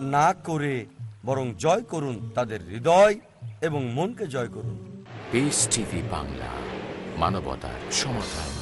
না করে বরং জয় করুন তাদের হৃদয় এবং মনকে জয় করুন। বাংলা মানবতার সমাধান।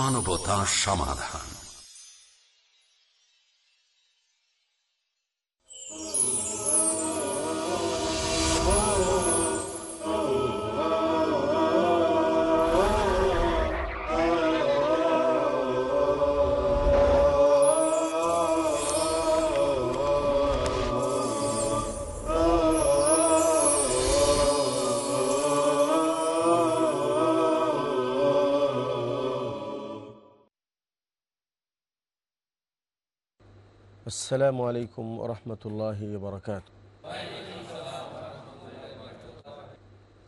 মানবতার সমাধান। السلام عليكم ورحمة الله وبركاته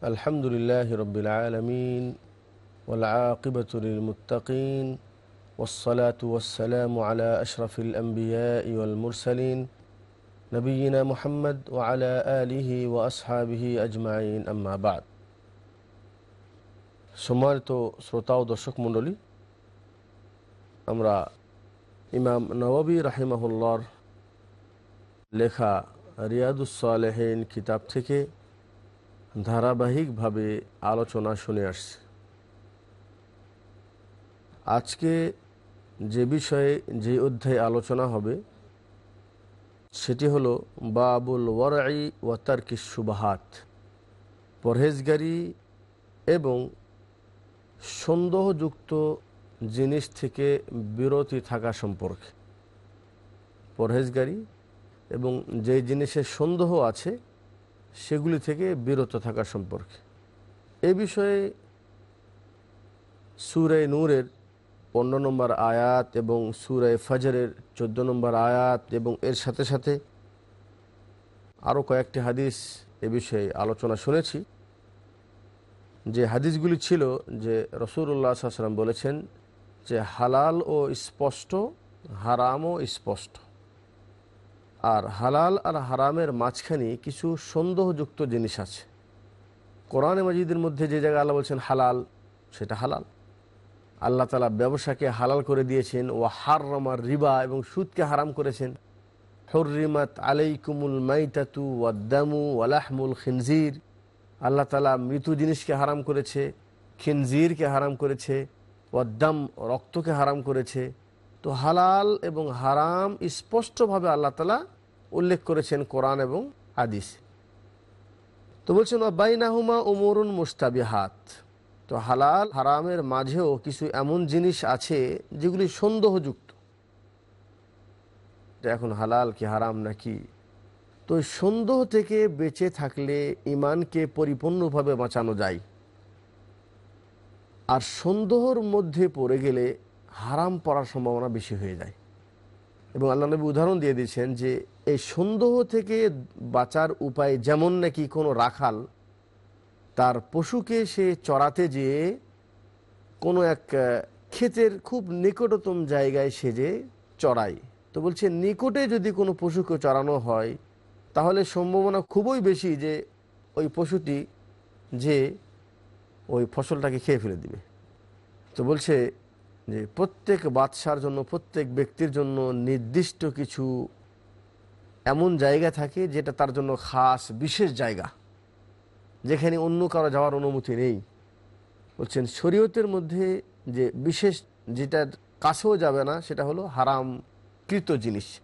الحمد لله رب العالمين والعاقبة للمتقين والصلاة والسلام على أشرف الأنبياء والمرسلين نبينا محمد وعلى آله وأصحابه أجمعين أما بعد সম্মানিত শ্রোতা ও দর্শক মণ্ডলী আমরা ইমাম নওয়াবী রাহিমাহুল্লার লেখা রিয়াদুসালেহীন কিতাব থেকে ধারাবাহিকভাবে আলোচনা শুনে আসছে। আজকে যে বিষয়ে যে অধ্যায় আলোচনা হবে, সেটি হলো বাবুল ওয়ারাই ওয়াতারকি সুবাহাত পরহেজগারি এবং সন্দেহযুক্ত জিনিস থেকে বিরতি থাকা সম্পর্কে। পরহেজগারি এবং যে জিনিসের সন্দেহ আছে, সেগুলি থেকে বিরত থাকা সম্পর্কে। এ বিষয়ে সুরে নূরের পনেরো নম্বর আয়াত এবং সুরে ফজরের চোদ্দ নম্বর আয়াত এবং এর সাথে সাথে আরও কয়েকটি হাদিস এ বিষয়ে আলোচনা শুনেছি। যে হাদিসগুলি ছিল যে রসুল্লাহ সাল্লাম বলেছেন যে হালাল ও স্পষ্ট হারামও স্পষ্ট। আর হালাল আর হারামের মাঝখানে কিছু সন্দেহযুক্ত জিনিস আছে। কোরআনে মজিদের মধ্যে যে জায়গায় আল্লাহ বলছেন হালাল, সেটা হালাল। আল্লাহ তালা ব্যবসাকে হালাল করে দিয়েছেন ও হার রমার রিবা এবং সুদকে হারাম করেছেন। হরিমাত আলাইকুমুল মাইতাতু ওয়াদ্দামু ওয়ালাহমুল খিনজির। আল্লাহ তালা মৃত জিনিসকে হারাম করেছে, খিনজিরকে হারাম করেছে ওয়াদ্দাম রক্তকে হারাম করেছে তো হালাল এবং হারাম স্পষ্টভাবে আল্লাহ তালা উল্লেখ করেছেন কোরআন এবং আদিস তো বলছেন বাইনাহুমা উমরুন মুস্তাবিহাত তো হালাল, হারামের মাঝেও কিছু এমন জিনিস আছে যেগুলি সন্দেহযুক্ত। এখন হালাল কি হারাম নাকি? তো সন্দেহ থেকে বেঁচে থাকলে ইমানকে পরিপূর্ণভাবে বাঁচানো যায়। আর সন্দেহর মধ্যে পড়ে গেলে হারাম পড়ার সম্ভাবনা বেশি হয়ে যায়। এবং আল্লাহ নবী উদাহরণ দিয়ে দিয়েছেন যে, এই সন্দেহ থেকে বাঁচার উপায় যেমন নাকি কোনো রাখাল, তার পশুকে সে চড়াতে যেয়ে কোনো এক ক্ষেতের খুব নিকটতম জায়গায় সেজে চড়ায়। তো বলছে, নিকটে যদি কোনো পশুকে চড়ানো হয়, তাহলে সম্ভাবনা খুবই বেশি যে ওই পশুটি যে ওই ফসলটাকে খেয়ে ফেলে দিবে। তো বলছে যে প্রত্যেক বাদশার জন্য, প্রত্যেক ব্যক্তির জন্য নির্দিষ্ট কিছু এমন জায়গা থাকে যেটা তার জন্য খাস, বিশেষ জায়গা। যেখানে অন্য কারও যাওয়ার অনুমতি নেই। বলছেন, শরীয়তের মধ্যে যে বিশেষ যেটা কাছেও যাবে না, সেটা হলো হারাম কৃত জিনিস।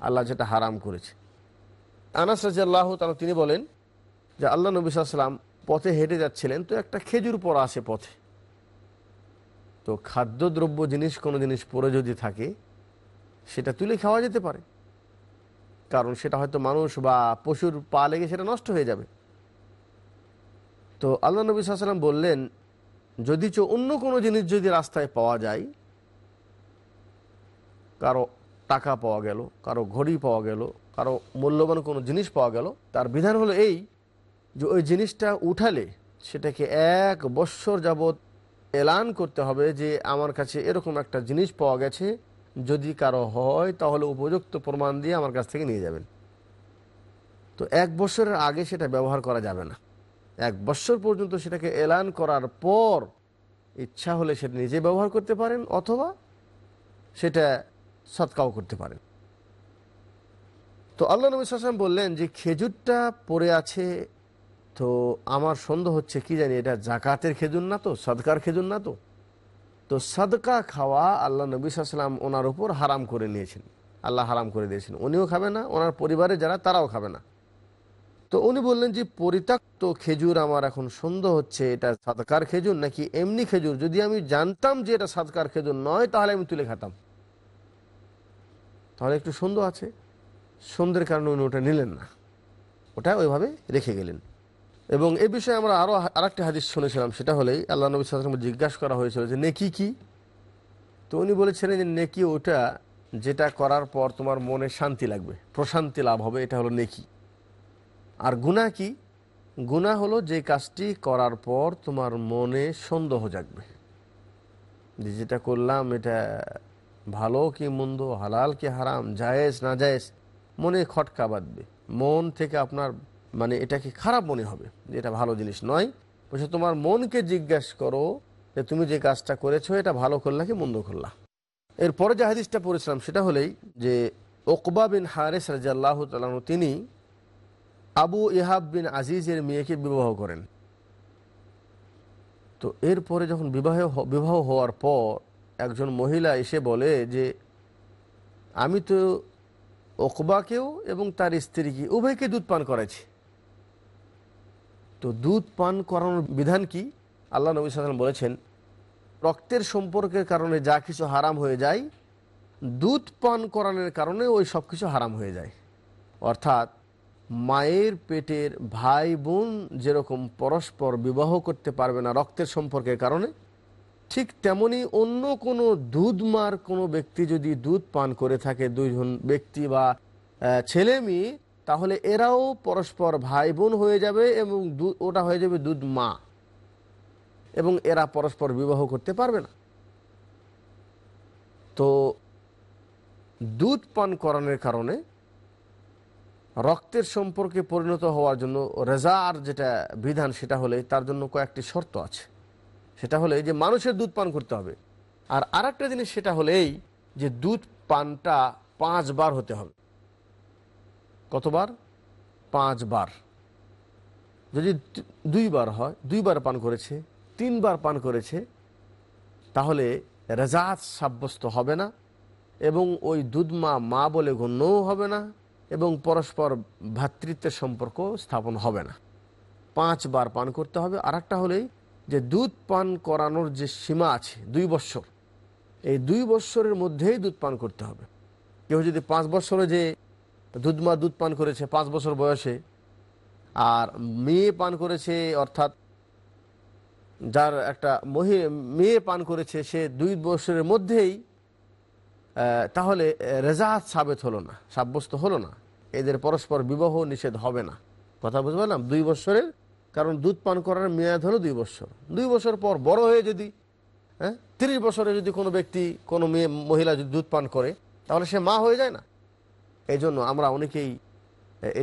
আল্লাহ যেটা হারাম করেছে। আনাস রাজিয়াল্লাহ তারা তিনি বলেন যে, আল্লাহ নবী সাল্লাম পথে হেঁটে যাচ্ছিলেন, তো একটা খেজুর পড়া আসে পথে। তো খাদ্যদ্রব্য জিনিস কোনো জিনিস পরে যদি থাকে, সেটা তুলে খাওয়া যেতে পারে। কারণ সেটা হয়তো মানুষ বা পশুর পা লেগে সেটা নষ্ট হয়ে যাবে। তো আল্লাহ নবী সাল্লাম বললেন, যদি চ অন্য কোনো জিনিস যদি রাস্তায় পাওয়া যায়, কারও টাকা পাওয়া গেল, কারও ঘড়ি পাওয়া গেল, কারও মূল্যবান কোনো জিনিস পাওয়া গেল, তার বিধান হলো এই যে ওই জিনিসটা উঠালে সেটাকে এক বৎসর যাবৎ এলান করতে হবে যে আমার কাছে এরকম একটা জিনিস পাওয়া গেছে, যদি কারও হয় তাহলে উপযুক্ত প্রমাণ দিয়ে আমার কাছ থেকে নিয়ে যাবেন। তো এক বছরের আগে সেটা ব্যবহার করা যাবে না। এক বছর পর্যন্ত সেটাকে এলান করার পর ইচ্ছা হলে সেটা নিজে ব্যবহার করতে পারেন অথবা সেটা সৎকাও করতে পারেন। তো আল্লাহ নবী সাল্লাম বললেন যে খেজুরটা পড়ে আছে তো আমার সন্দেহ হচ্ছে, কি জানি, এটা জাকাতের খেজুর না তো? সদকার খেজুর না তো? তো সদকা খাওয়া আল্লাহ নবী সাল্লাম ওনার উপর হারাম করে নিয়েছেন। আল্লাহ হারাম করে দিয়েছেন। উনিও খাবে না, ওনার পরিবারে যারা, তারাও খাবে না। তো উনি বললেন যে, পরিত্যক্ত খেজুর আমার এখন সন্দেহ হচ্ছে, এটা সাদকার খেজুর নাকি এমনি খেজুর? যদি আমি জানতাম যে এটা সাদকার খেজুর নয়, তাহলে আমি তুলে খাতাম। তাহলে একটু সন্দেহ আছে। সন্ধ্যের কারণে উনি ওটা নিলেন না। ওটা ওইভাবে রেখে গেলেন। এবং এ বিষয়ে আমরা আরও আরেকটি হাদিস শুনেছিলাম, সেটা হলেই আল্লাহ নবী সালাম জিজ্ঞাসা করা হয়েছিল যে, নেকি কি? তো উনি বলেছিলেন যে, নেকি ওটা যেটা করার পর তোমার মনে শান্তি লাগবে, প্রশান্তি লাভ হবে, এটা হলো নেকি। আর গুণা কি? গুণা হলো যে কাজটি করার পর তোমার মনে সন্দেহ জাগবে। যে যেটা করলাম এটা ভালো কি মন্দ, হালাল কি হারাম, জায়েজ না জায়েজ, মনে খটকা বাঁধবে। মন থেকে আপনার মানে এটাকে খারাপ মনে হবে যে এটা ভালো জিনিস নয়। বলছে তোমার মনকে জিজ্ঞেস করো যে তুমি যে কাজটা করেছ, এটা ভালো করলা কি মন্দ করলা? এরপরে যে হাদিসটা পড়েছিলাম, সেটা হলেই যে ওকবা বিন হারেস রাজাল্লাহ তালানু তিনি আবু ইহাব বিন আজিজের মেয়েকে বিবাহ করেন। তো এরপরে যখন বিবাহ বিবাহ হওয়ার পর একজন মহিলা এসে বলে যে, আমি তো ওকবাকেও এবং তার স্ত্রীকে উভয়কে দুধ পান করেছি তো দুধ পান করানোর বিধান কি? আল্লাহ নবী সাল্লাম বলেছেন, রক্তের সম্পর্কের কারণে যা কিছু হারাম হয়ে যায়, দুধ পান করানোর কারণে ওই সব কিছু হারাম হয়ে যায়। অর্থাৎ মায়ের পেটের ভাই বোন যেরকম পরস্পর বিবাহ করতে পারবে না রক্তের সম্পর্কের কারণে, ঠিক তেমনি অন্য কোনো দুধমার কোনো ব্যক্তি যদি দুধ পান করে থাকে, দুইজন ব্যক্তি বা ছেলে মেয়ে তাহলে এরাও পরস্পর ভাই বোন হয়ে যাবে এবং ওটা হয়ে যাবে দুধ মা। এবং এরা পরস্পর বিবাহ করতে পারবে না। তো দুধ পান করানোর কারণে রক্তের সম্পর্কে পরিণত হওয়ার জন্য রেজার যেটা বিধান সেটা হলে তার জন্য কয়েকটি শর্ত আছে। সেটা হলে যে মানুষের দুধ পান করতে হবে। আর আরেকটা জিনিস সেটা হলেই যে দুধ পানটা পাঁচবার হতে হবে। কতবার? পাঁচবার। যদি দুইবার হয়, দুইবার পান করেছে, তিনবার পান করেছে, তাহলে রেজাত সাব্যস্ত হবে না এবং ওই দুধ মা বলে গণ্যও হবে না এবং পরস্পর ভ্রাতৃত্বের সম্পর্ক স্থাপন হবে না। পাঁচবার পান করতে হবে। আর একটা হলেই যে দুধ পান করানোর যে সীমা আছে, দুই বৎসর, এই দুই বৎসরের মধ্যেই দুধ পান করতে হবে। কেউ যদি পাঁচ বৎসরে যে দুধ মা দুধ পান করেছে পাঁচ বছর বয়সে। আর মেয়ে পান করেছে, অর্থাৎ যার একটা মহি, মেয়ে পান করেছে সে দুই বছরের মধ্যেই তাহলে রেজাহাত সাবেত হলো না, সাব্যস্ত হলো না। এদের পরস্পর বিবাহ নিষেধ হবে না। কথা বুঝতে পারলাম? দুই বছরের, কারণ দুধ পান করার মেয়াদ হলো দুই বছর। দুই বছর পর বড় হয়ে যদি হ্যাঁ তিরিশ বছরে যদি কোনো ব্যক্তি, কোনো মেয়ে, মহিলা যদি দুধ পান করে, তাহলে সে মা হয়ে যায় না। এই জন্য আমরা অনেকেই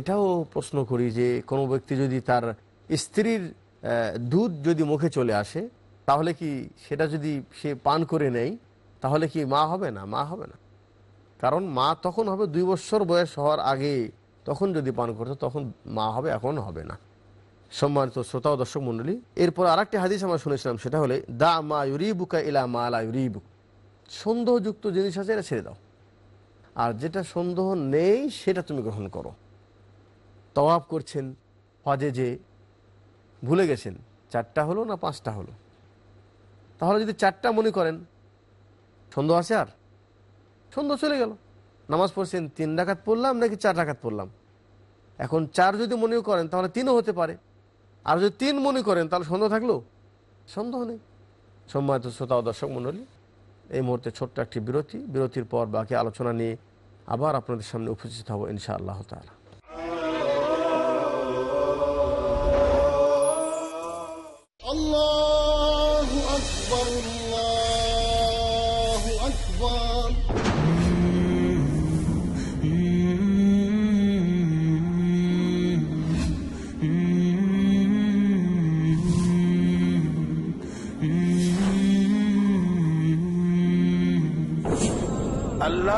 এটাও প্রশ্ন করি যে কোনো ব্যক্তি যদি তার স্ত্রীর দুধ যদি মুখে চলে আসে, তাহলে কি সেটা যদি সে পান করে নেয় তাহলে কি মা হবে না? মা হবে না। কারণ মা তখন হবে দুই বছর বয়স হওয়ার আগে তখন যদি পান করতো, তখন মা হবে, এখন হবে না। সম্মানিত শ্রোতা ও দর্শক মণ্ডলী, এরপর আরেকটি হাদিস আমরা শুনেছিলাম, সেটা হলে, দা মা ইউরিবুকা ইলা মা লা ইউরিবুক। সন্দেহযুক্ত জিনিস আছে, এটা ছেড়ে দাও। আর যেটা সন্দেহ নেই, সেটা তুমি গ্রহণ করো। তওয়াব করছেন হজে যে ভুলে গেছেন, চারটা হলো না পাঁচটা হলো? তাহলে যদি চারটা মনে করেন, সন্দেহ আছে আর? সন্দেহ চলে গেল। নামাজ পড়ছেন, তিন ডাকাত পড়লাম নাকি চার ডাকাত পড়লাম? এখন চার যদি মনে করেন, তাহলে তিনও হতে পারে। আর যদি তিন মনে করেন, তাহলে সন্দেহ থাকল? সন্দেহ নেই। সম্মানিত শ্রোতা দর্শক মণ্ডলী এই মুহূর্তে ছোট্ট একটি বিরতি। বিরতির পর বাকি আলোচনা নিয়ে আবার আপনাদের সামনে উপস্থিত হব ইনশা আল্লাহ তালা আল্লাহ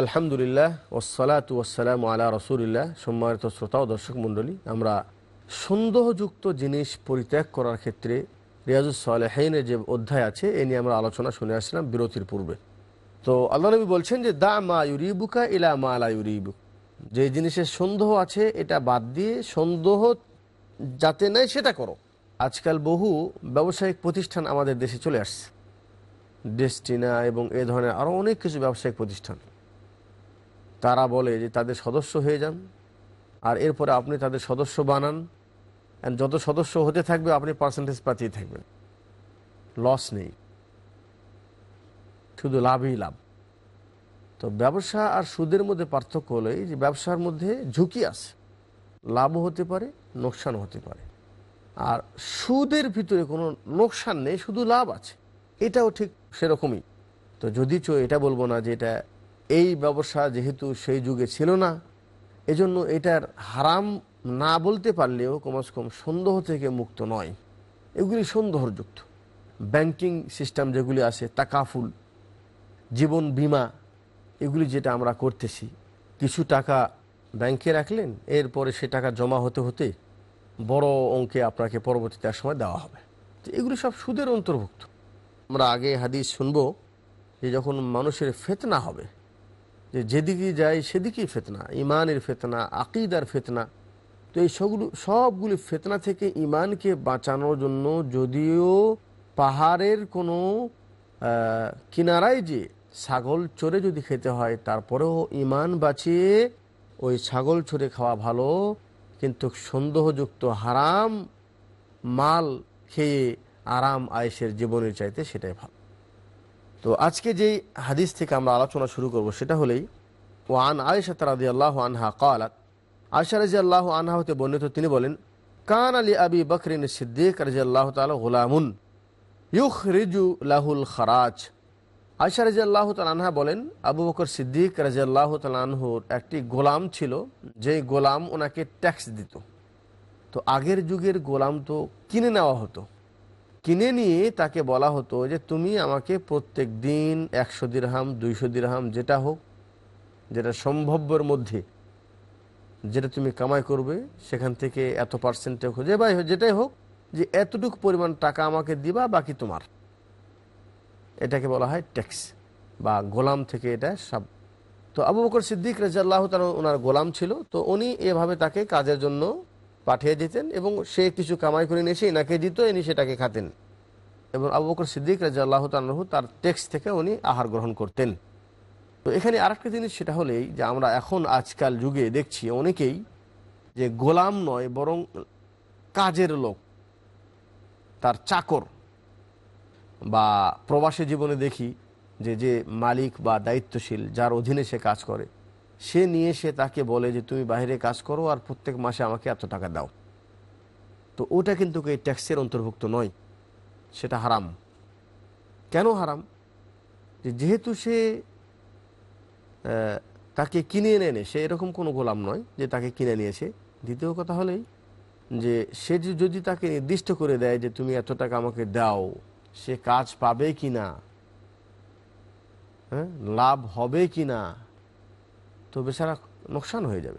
আলহামদুলিল্লাহ ওসালাত ওসালাম আলা রসুলিল্লাহ। সম্মানিত শ্রোতা ও দর্শক মণ্ডলী, আমরা সন্দেহযুক্ত জিনিস পরিত্যাগ করার ক্ষেত্রে রিয়াজুস সালেহাইনের যে অধ্যায় আছে, এ নিয়ে আমরা আলোচনা শুনে আসছিলাম বিরতির পূর্বে। তো আল্লাহ নবী বলছেন যে, দা মা ইউরিবুকা ইলা মা আলা ইউরিবুক যে জিনিসের সন্দেহ আছে, এটা বাদ দিয়ে সন্দেহ যাতে নেই, সেটা করো। আজকাল বহু ব্যবসায়িক প্রতিষ্ঠান আমাদের দেশে চলে আসছে। ডেস্টিনা এবং এ ধরনের আরও অনেক কিছু ব্যবসায়িক প্রতিষ্ঠান। তারা বলে যে তাদের সদস্য হয়ে যান। আর এরপরে আপনি তাদের সদস্য বানান। যত সদস্য হতে থাকবে, আপনি পার্সেন্টেজ পাতিয়ে থাকবেন। লস নেই। শুধু লাভই লাভ। তো ব্যবসা আর সুদের মধ্যে পার্থক্য হলো যে ব্যবসার মধ্যে ঝুঁকি আছে। লাভও হতে পারে লোকসানও হতে পারে। আর সুদের ভিতরে কোনো লোকসান নেই, শুধু লাভ আছে। এটাও ঠিক সেরকমই। তো যদি চো এটা বলব না যে এটা এই ব্যবসা যেহেতু সেই যুগে ছিল না, এজন্য এটার হারাম না বলতে পারলেও কমস কম সন্দেহ থেকে মুক্ত নয়। এগুলি সন্দেহযুক্ত ব্যাংকিং সিস্টেম যেগুলি আছে তাকাফুল জীবন বিমা, এগুলি যেটা আমরা করতেছি, কিছু টাকা ব্যাংকে রাখলেন, এরপরে সে টাকা জমা হতে হতে বড় অঙ্কে আপনাকে পরবর্তীতে সময় দেওয়া হবে। তো এগুলি সব সুদের অন্তর্ভুক্ত। আমরা আগে হাদিস শুনব যে যখন মানুষের ফেতনা হবে যে যেদিকে যায় সেদিকেই ফেতনা ইমানের ফেতনা, আকিদার ফেতনা। তো এই সবগুলো সবগুলি ফেতনা থেকে ইমানকে বাঁচানোর জন্য যদিও পাহাড়ের কোনো কিনারায় যে ছাগল চড়ে যদি খেতে হয়, তারপরেও ইমান বাঁচিয়ে ওই ছাগল চড়ে খাওয়া ভালো, কিন্তু সন্দেহযুক্ত হারাম মাল খেয়ে আরাম আয়েসের জীবনের চাইতে সেটাই ভালো। তো আজকে যেই হাদিস থেকে আমরা আলোচনা শুরু করব, সেটা হলেই ওয়ান আয়েশা রাদি আল্লাহ আনহা কালাত আয়সা রাজি আল্লাহ আনহা হতে বর্ণিত তিনি বলেন, কান আলী আবি বকরিন সিদ্দিক রাজি আল্লাহ তালা গোলামুন ইউখ রিজু লাহুল খারাজ আয়সা রাজি আল্লাহ আনহা বলেন, আবু বকর সিদ্দিক রাজি আল্লাহ তালাহুর একটি গোলাম ছিল, যেই গোলাম ওনাকে ট্যাক্স দিত। তো আগের যুগের গোলাম তো কিনে নেওয়া হতো। কিনে নিয়ে তাকে বলা হতো যে তুমি আমাকে প্রত্যেক দিন একশো দিরহাম, দুইশো দিরহাম, যেটা হোক, যেটা সম্ভব্যর মধ্যে, যেটা তুমি কামাই করবে, সেখান থেকে এত পার্সেন্টে যে ভাই যেটাই হোক, যে এতটুকু পরিমাণ টাকা আমাকে দিবা, বাকি তোমার। এটাকে বলা হয় ট্যাক্স বা গোলাম থেকে এটা সব। তো আবু বকর সিদ্দিক রাজাল্লাহ তার ওনার গোলাম ছিল, তো উনি এভাবে তাকে কাজের জন্য পাঠিয়ে দিতেন এবং সে কিছু কামাই করে নিয়ে এসে এনাকে দিত, ইনি সেটাকে খাতেন। এবং আবু বকর সিদ্দিক রাজাল্লাহ তালহু তার ট্যাক্স থেকে উনি আহার গ্রহণ করতেন। তো এখানে আরেকটা জিনিস, সেটা হলেই যে আমরা এখন আজকাল যুগে দেখছি অনেকেই যে গোলাম নয়, বরং কাজের লোক। তার চাকর। বা প্রবাসী জীবনে দেখি যে যে মালিক বা দায়িত্বশীল, যার অধীনে সে কাজ করে। সে নিয়ে সে তাকে বলে যে, তুমি বাইরে কাজ করো আর প্রত্যেক মাসে আমাকে এত টাকা দাও। তো ওটা কিন্তু এই ট্যাক্সের অন্তর্ভুক্ত নয়। সেটা হারাম। কেন হারাম? যেহেতু সে তাকে কিনে এনে এনে, সে এরকম কোনো গোলাম নয় যে তাকে কিনে নিয়েছে দ্বিতীয় কথা হলেই যে, সে যদি তাকে নির্দিষ্ট করে দেয় যে, তুমি এত টাকা আমাকে দাও, সে কাজ পাবে কি না হ্যাঁ লাভ হবে কি না তো বেচারা নোকসান হয়ে যাবে।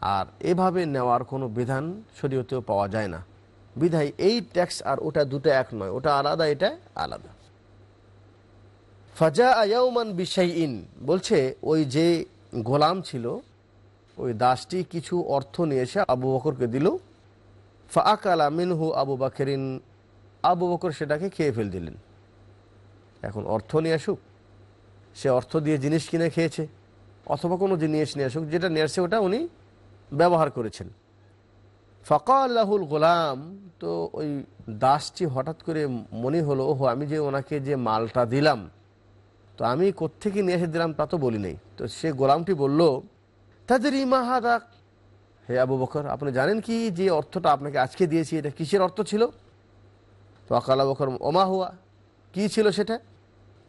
আর এভাবে নেওয়ার কোনো বিধান শরীয়তেও পাওয়া যায় না। বিধায় এই ট্যাক্স আর ওটা দুটো এক নয়, ওটা আলাদা, এটা আলাদা। ফাজা আয়াউমান ইন বলছে ওই যে গোলাম ছিল, ওই দাসটি কিছু অর্থ নিয়ে এসে আবু বকরকে দিল। ফাকালা মিনহু আবু বাকেরিন, আবু বকর সেটাকে খেয়ে ফেল দিলেন। এখন অর্থ নিয়ে আসুক। সে অর্থ দিয়ে জিনিস কিনে খেয়েছে। অথবা কোনো জিনিস নিয়ে আসুক, যেটা নিয়ে আসছে ওটা উনি ব্যবহার করেছেন। ফকাল্লাহুল গোলাম, তো ওই দাসটি হঠাৎ করে মনে হলো, ওহো, আমি যে ওনাকে যে মালটা দিলাম, তো আমি কোত্থেকে নিয়ে এসে দিলাম তা তো বলি নেই। তো সে গোলামটি বলল তাদের ইমাহাদা হে আবু বকর, আপনি জানেন কি যে অর্থটা আপনাকে আজকে দিয়েছি, এটা কিসের অর্থ ছিল? তো আকালা বকর, ওমা হুয়া, কি ছিল সেটা?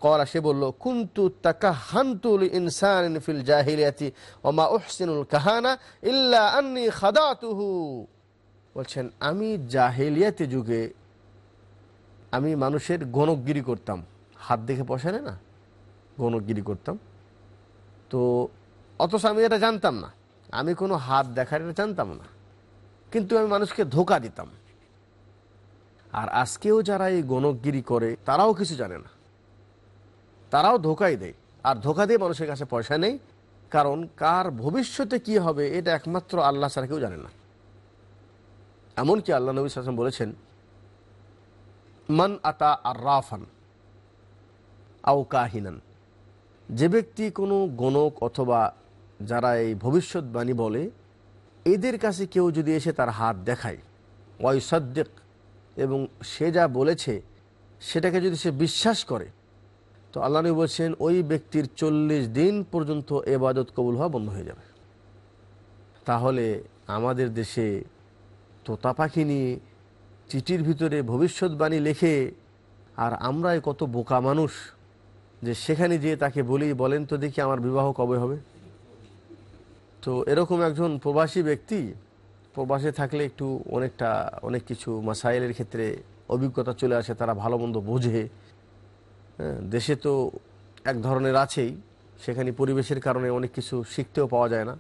করা সে বলল, কুন্তু তাকা হান্তুল ইনসান ফিল জাহিলিয়াতি ওমা উহসিনুল কাহানা ইল্লা আন্নি খাদাতুহু। বলছেন, আমি জাহেলিয়াতে যুগে আমি মানুষের গণকগিরি করতাম। হাত দেখে পয়সা না, গণকগিরি করতাম। তো অথচ আমি এটা জানতাম না। আমি কোনো হাত দেখার এটা জানতাম না। কিন্তু আমি মানুষকে ধোকা দিতাম। আর আজকেও যারা এই গণকগিরি করে, তারাও কিছু জানে না। তারাও ধোকাই দেয়। আর ধোকা দিয়ে মানুষের কাছে পয়সা নেই, কারণ কার ভবিষ্যতে কি হবে এটা একমাত্র আল্লাহ ছাড়া কেউ জানে না। এমনকি আল্লাহ নবী সাসম বলেছেন, মান আতা আর রাফান আও কাহিনান। যে ব্যক্তি কোনো গণক অথবা যারা এই ভবিষ্যৎবাণী বলে, এদের কাছে কেউ যদি এসে তার হাত দেখায় ওয়াই সদ্দেক এবং সে যা বলেছে, সেটাকে যদি সে বিশ্বাস করে তো আল্লাহ নবী বলছেন, ওই ব্যক্তির চল্লিশ দিন পর্যন্ত এবাদত কবুল হওয়া বন্ধ হয়ে যাবে। তাহলে আমাদের দেশে তোতা পাখি নিয়ে চিঠির ভিতরে ভবিষ্যৎবাণী লেখে, আর আমরাই কত বোকা মানুষ যে সেখানে যেয়ে তাকে বলি, বলেন তো দেখি আমার বিবাহ কবে হবে। তো এরকম একজন প্রবাসী ব্যক্তি, প্রবাসে থাকলে একটু অনেকটা, অনেক কিছু মাসাইলের ক্ষেত্রে অভিজ্ঞতা চলে আসে, তারা ভালো মন্দ বোঝে। দেশে তো এক ধরনের আছেই, সেখানে পরিবেশের কারণে অনেক কিছু শিখতেও পাওয়া যায় না।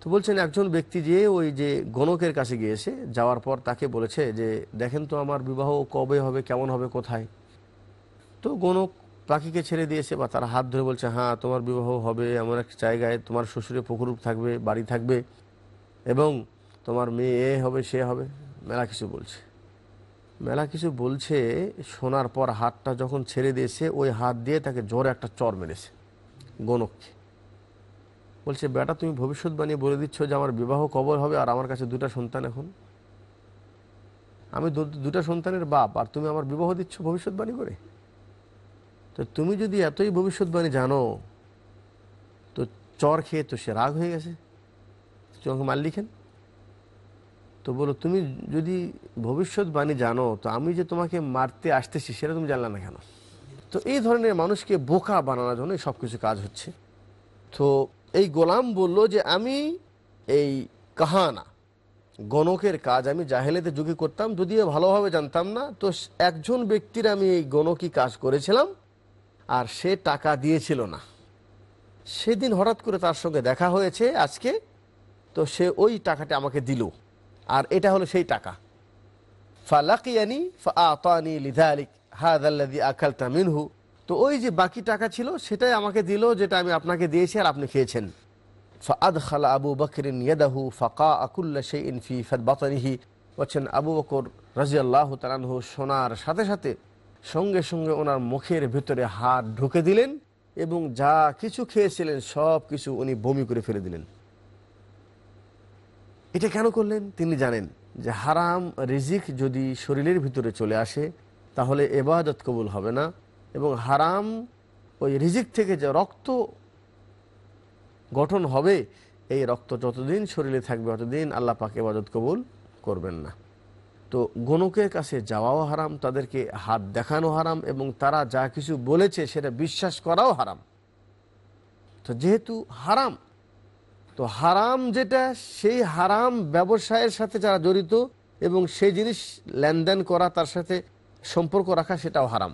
তো বলছেন একজন ব্যক্তি যে ওই যে গণকের কাছে গিয়েছে, যাওয়ার পর তাকে বলেছে যে, দেখেন তো আমার বিবাহ কবে হবে, কেমন হবে, কোথায়? তো গণক পাখিকে ছেড়ে দিয়েছে বা তার হাত ধরে বলছে হ্যাঁ তোমার বিবাহ হবে এমন এক জায়গায়, তোমার শ্বশুরে পুকুর থাকবে, বাড়ি থাকবে এবং তোমার মেয়ে এ হবে, সে হবে, মেলা কিছু বলছে। মেলা কিছু বলছে, শোনার পর হাতটা যখন ছেড়ে দিয়েছে, ওই হাত দিয়ে তাকে জোরে একটা চর মেরেছে গণককে বলছে, বেটা, তুমি ভবিষ্যৎবাণী বলে দিচ্ছ যে আমার বিবাহ কবর হবে আর আমার কাছে দুটা সন্তান এখন। আমি দুটা সন্তানের বাপ, আর তুমি আমার বিবাহ দিচ্ছ ভবিষ্যৎবাণী করে? তো তুমি যদি এতই ভবিষ্যৎবাণী জানো, তো চর খেয়ে তো সে রাগ হয়ে গেছে। তোমাকে মাল লিখেন তো বলো, তুমি যদি ভবিষ্যৎবাণী জানো, তো আমি যে তোমাকে মারতে আসতেছি সেটা তুমি জানলা না কেন? তো এই ধরনের মানুষকে বোকা বানানোর জন্য সব কিছু কাজ হচ্ছে। তো এই গোলাম বলল যে, আমি এই কাহানা, গণকের কাজ আমি জাহেলেতে যুগে করতাম, যদিও ভালোভাবে জানতাম না, তো একজন ব্যক্তির আমি এই গণকই কাজ করেছিলাম, আর সে টাকা দিয়েছিল না। সেদিন হঠাৎ করে তার সঙ্গে দেখা হয়েছে আজকে, তো সে ওই টাকাটা আমাকে দিল। আর এটা হলো সেই টাকা। ফালাকিয়ানি ফাআতানি লিযালিক হাযাল্লাযী আকালতা মিনহু। তো ওই যে বাকি টাকা ছিল, সেটাই আমাকে দিল যেটা আমি আপনাকে দিয়েছি আর আপনি খেয়েছেন। ফাদ খালা আবু বকরিন ইয়াদাহু ফাকা আকুল্লা শাইইন ফি ফাতবাতনিহি বলছেন, আবু বকর রাদিয়াল্লাহু তাআলাহু শোনার সাথে সাথে সঙ্গে সঙ্গে ওনার মুখের ভেতরে হাত ঢুকে দিলেন এবং যা কিছু খেয়েছিলেন সব কিছু উনি বমি করে ফেলে দিলেন। এটা কেন করলেন? তিনি জানেন যে হারাম রিজিক যদি শরীরের ভিতরে চলে আসে, তাহলে এবাদত কবুল হবে না এবং হারাম ওই রিজিক থেকে যে রক্ত গঠন হবে, এই রক্ত যতদিন শরীরে থাকবে ততদিন আল্লাহ পাক এবাদত কবুল করবেন না। তো গণকের কাছে যাওয়াও হারাম, তাদেরকে হাত দেখানো হারাম এবং তারা যা কিছু বলেছে সেটা বিশ্বাস করাও হারাম। তো যেহেতু হারাম তো হারাম যেটা, সেই হারাম ব্যবসায়ের সাথে যারা জড়িত এবং সেই জিনিস লেনদেন করা, তার সাথে সম্পর্ক রাখা, সেটাও হারাম।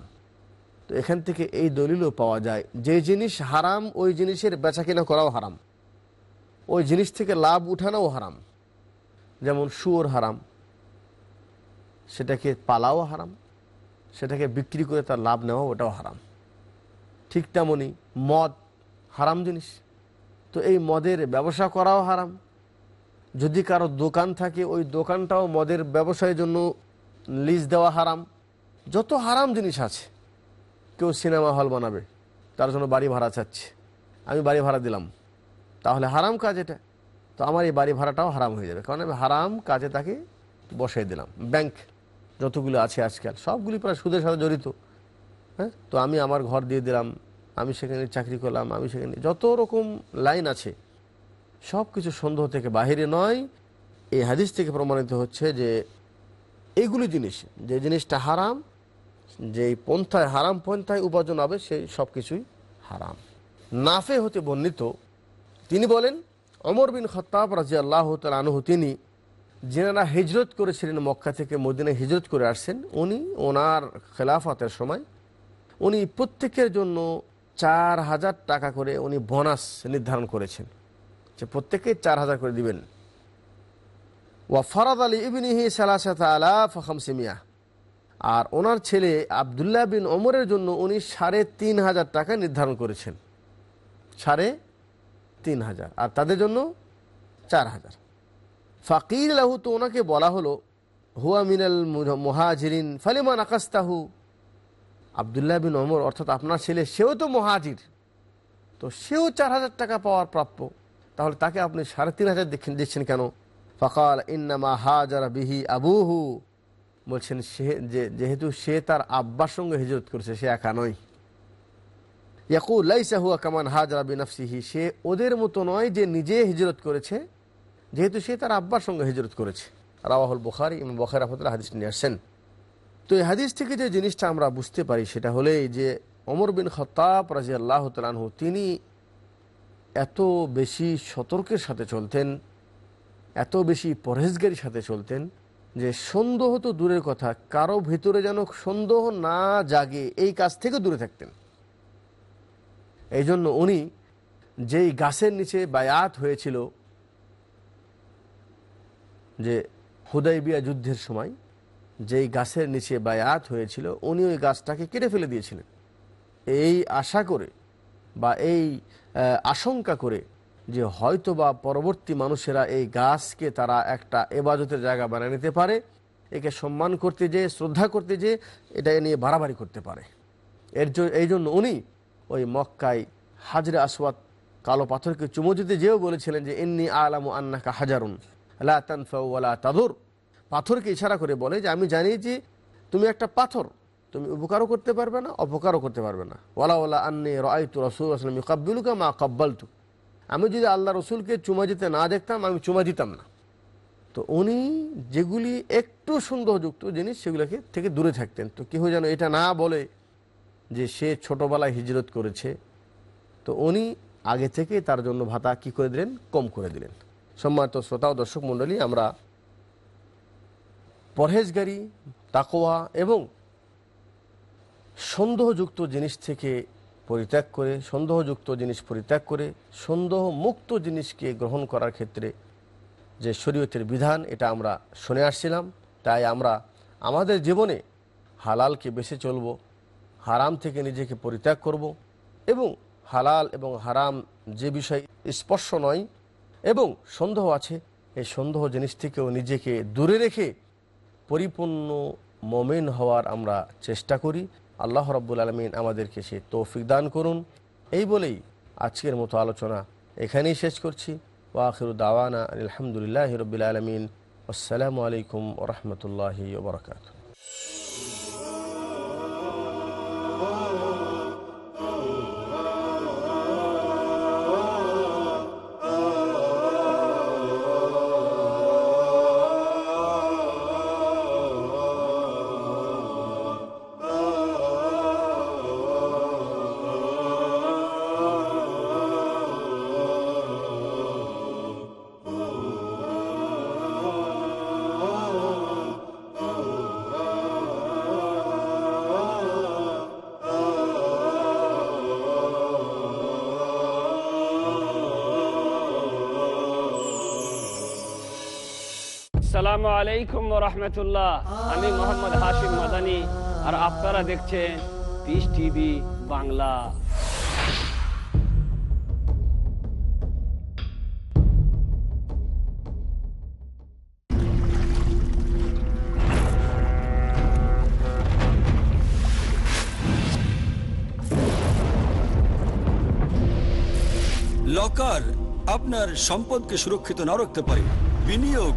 তো এখান থেকে এই দলিলও পাওয়া যায়, যে জিনিস হারাম, ওই জিনিসের বেচা কিনা করাও হারাম। ওই জিনিস থেকে লাভ উঠানোও হারাম। যেমন শুয়োর হারাম, সেটাকে পালাও হারাম, সেটাকে বিক্রি করে তার লাভ নেওয়া ওটাও হারাম। ঠিক তেমনই মদ হারাম জিনিস। তো এই মদের ব্যবসা করাও হারাম। যদি কারও দোকান থাকে, ওই দোকানটাও মদের ব্যবসায়ের জন্য লিজ দেওয়া হারাম। যত হারাম জিনিস আছে, কেউ সিনেমা হল বানাবে, তার জন্য বাড়ি ভাড়া চাচ্ছে। আমি বাড়ি ভাড়া দিলাম, তাহলে হারাম কাজ এটা। তো আমার এই বাড়ি ভাড়াটাও হারাম হয়ে যাবে, কারণ আমি হারাম কাজে তাকে বসাই দিলাম। ব্যাংক যতগুলো আছে আজকাল, সবগুলি প্রায় সুদের সাথে জড়িত। হ্যাঁ তো আমি আমার ঘর দিয়ে দিলাম আমি সেখানে চাকরি করলাম, আমি সেখানে যত রকম লাইন আছে সব কিছু সন্দেহ থেকে বাহিরে নয়। এই হাদিস থেকে প্রমাণিত হচ্ছে যে এইগুলি জিনিস, যে জিনিসটা হারাম, যেই পন্থায় হারাম পন্থায় উপার্জন হবে, সেই সব কিছুই হারাম। নাফে হতে বর্ণিত, তিনি বলেন, অমর বিন খত্তাব রাজি আল্লাহ তালহু তিনি যেনারা হিজরত করেছিলেন মক্কা থেকে মদিনায় হিজরত করে আসছেন, উনি ওনার খেলাফতের সময়, উনি প্রত্যেকের জন্য চার হাজার টাকা করে উনি বোনাস নির্ধারণ করেছেন। যে প্রত্যেকে চার হাজার করে দিবেন। ওয়া ফরাদ আলী ইবিনিহি সালাসাত আলা ফখামসিমিয়া আর ওনার ছেলে আবদুল্লাহ বিন ওমরের জন্য উনি সাড়ে তিন হাজার টাকা নির্ধারণ করেছেন। সাড়ে তিন হাজার। আর তাদের জন্য চার হাজার। ফাকির লাহু তো ওনাকে বলা হলো, হুয়া মিনাল মহাজিরিন, ফালিমান আকাস্তাহু আবদুল্লাহ বিন ওমর, অর্থাৎ আপনার ছেলে, সেও তো মহাজির। তো সেও চার হাজার টাকা পাওয়ার প্রাপ্য। তাহলে তাকে আপনি সাড়ে তিন হাজার দিচ্ছেন কেন? ফকাল ইন্নামা হাজারা বিহি আবুহু। বলছেন, সে যেহেতু সে তার আব্বার সঙ্গে হিজরত করেছে, সে একা নয়। ইয়াকুল্লাইসাহুয়া কামান হাজরা বিনাফসিহি। সে ওদের মতো নয় যে নিজে হিজরত করেছে, যেহেতু সে তার আব্বার সঙ্গে হিজরত করেছে। রাওয়াহুল বুখারি, ইমাম বখার রহমতুল্লাহ হাদিস নিয়ে আসছেন। তো এই হাদিস থেকে যে জিনিসটা আমরা বুঝতে পারি সেটা হলেই যে অমর বিন খতাব রাজি আল্লাহ তালানহু তিনি এত বেশি সতর্কের সাথে চলতেন, এত বেশি পরহেজগারির সাথে চলতেন যে সন্দেহ তো দূরের কথা, কারও ভিতরে যেন সন্দেহ না জাগে এই কাজ থেকে দূরে থাকতেন। এই জন্য উনি যেই গাছের নিচে বায়াত হয়েছিল যে হুদাইবিয়া যুদ্ধের সময় যেই গাছের নিচে বায়াত হয়েছিল, উনি ওই গাছটাকে কেটে ফেলে দিয়েছিলেন। এই আশা করে বা এই আশঙ্কা করে যে হয়তো বা পরবর্তী মানুষেরা এই গাছকে তারা একটা এবাজতের জায়গা বানিয়ে নিতে পারে, একে সম্মান করতে যে, শ্রদ্ধা করতে যে, এটা নিয়ে বাড়াবাড়ি করতে পারে। এর এই জন্য উনি ওই মক্কায় হাজরে আসওয়াত কালো পাথরকে চুমো দিতে যেও বলেছিলেন যে এমনি আলামু আন্নাকা হাজারুন, লা তানফাউলা তাদুর। পাথরকে ইশারা করে বলে যে, আমি জানি যে তুমি একটা পাথর। তুমি উপকারও করতে পারবে না, অপকারও করতে পারবে না। ওলা ওলা আন্নি রায়তু রসুল আসলাম কাব্বিলুকা মা কাব্বালতু। আমি যদি আল্লাহ রসুলকে চুমা দিতে না দেখতাম, আমি চুমা দিতাম না। তো উনি যেগুলি একটু সন্দেহযুক্ত জিনিস, সেগুলোকে থেকে দূরে থাকতেন। তো কেউ যেন এটা না বলে যে, সে ছোটোবেলায় হিজরত করেছে। তো উনি আগে থেকে তার জন্য ভাতা কি করে দিলেন? কম করে দিলেন। সম্মানিত শ্রোতা ও দর্শক মণ্ডলী, আমরা পরহেজগারি তাকোয়া এবং সন্দেহযুক্ত জিনিস থেকে পরিত্যাগ করে, সন্দেহযুক্ত জিনিস পরিত্যাগ করে সন্দেহ মুক্ত জিনিসকে গ্রহণ করার ক্ষেত্রে যে শরীয়তের বিধান, এটা আমরা শুনে আসছিলাম। তাই আমরা আমাদের জীবনে হালালকে বেছে চলব, হারাম থেকে নিজেকে পরিত্যাগ করব এবং হালাল এবং হারাম যে বিষয় স্পর্শ নয় এবং সন্দেহ আছে, এই সন্দেহ জিনিস থেকেও নিজেকে দূরে রেখে পরিপূর্ণ মমেন হওয়ার আমরা চেষ্টা করি। আল্লাহ রব্বুল আলমিন আমাদেরকে সে তৌফিক দান করুন। এই বলেই আজকের মতো আলোচনা এখানেই শেষ করছি। ওয়াখির দাওয়ানা আলহামদুলিল্লাহ রবিল আলমিন। আসসালামু আলাইকুম ওরহমতুল্লাহি ওবরকাত আসসালামু আলাইকুম রহমতুল্লাহ। আমি মোহাম্মদ হাশিম মাদানি, আর আপনারা দেখছেন পিস টিভি বাংলা। লকার আপনার সম্পদকে সুরক্ষিত না রাখতে পারে। বিনিয়োগ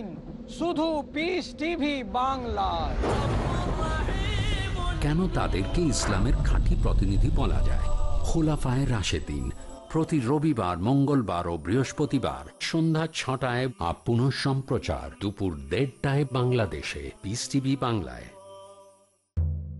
শুধু পিস টিভি বাংলায়। কেন তাদেরকে ইসলামের খাঁটি প্রতিনিধি বলা যায়? খোলাফায় রাশে দিন প্রতি রবিবার, মঙ্গলবার ও বৃহস্পতিবার সন্ধ্যা ছটায় আপ পুনঃ সম্প্রচার দুপুর দেড়টায় বাংলাদেশে পিস টিভি বাংলায়।